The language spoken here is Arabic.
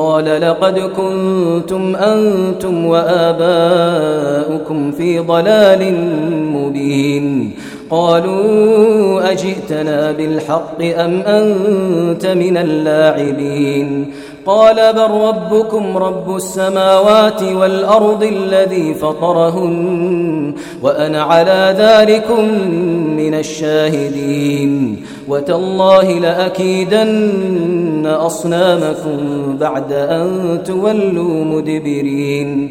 قال لقد كنتم أنتم وآباؤكم في ضلال مبين. قالوا أجئتنا بالحق أم أنت من اللاعبين؟ قال بل ربكم رب السماوات والأرض الذي فطرهن وأنا على ذلك من الشاهدين. وتالله لأكيدن أصنامكم بعد أن تولوا مدبرين